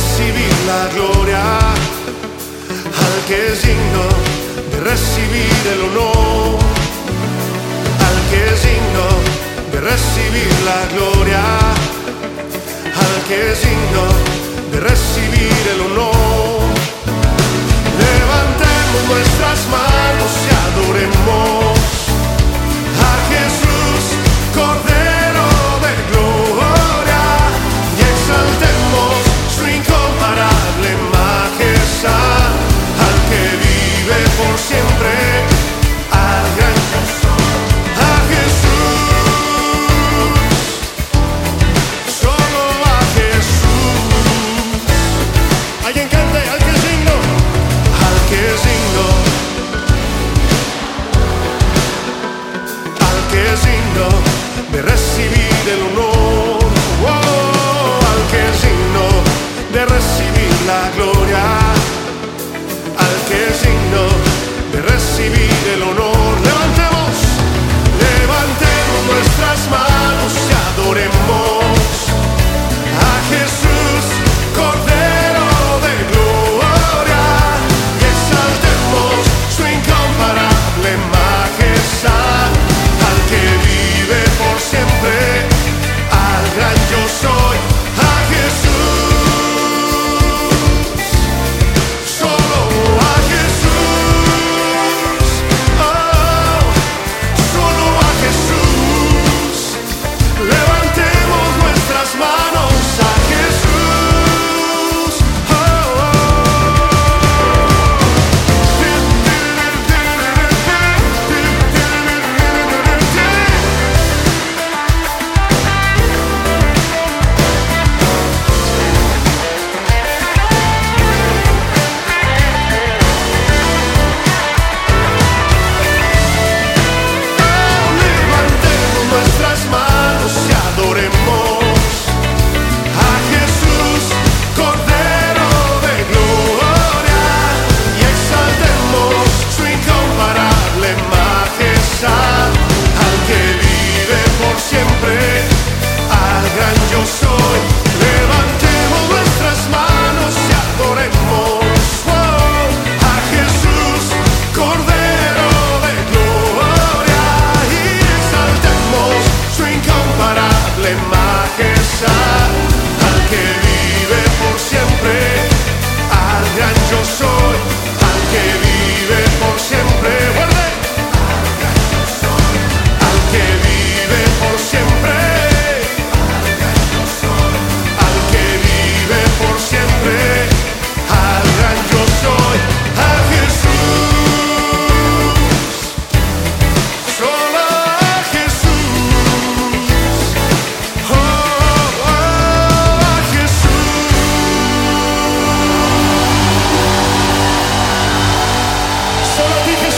recibir la gloria, al que es digno de recibir el honor, al que es digno de recibir la gloria, al que es digno People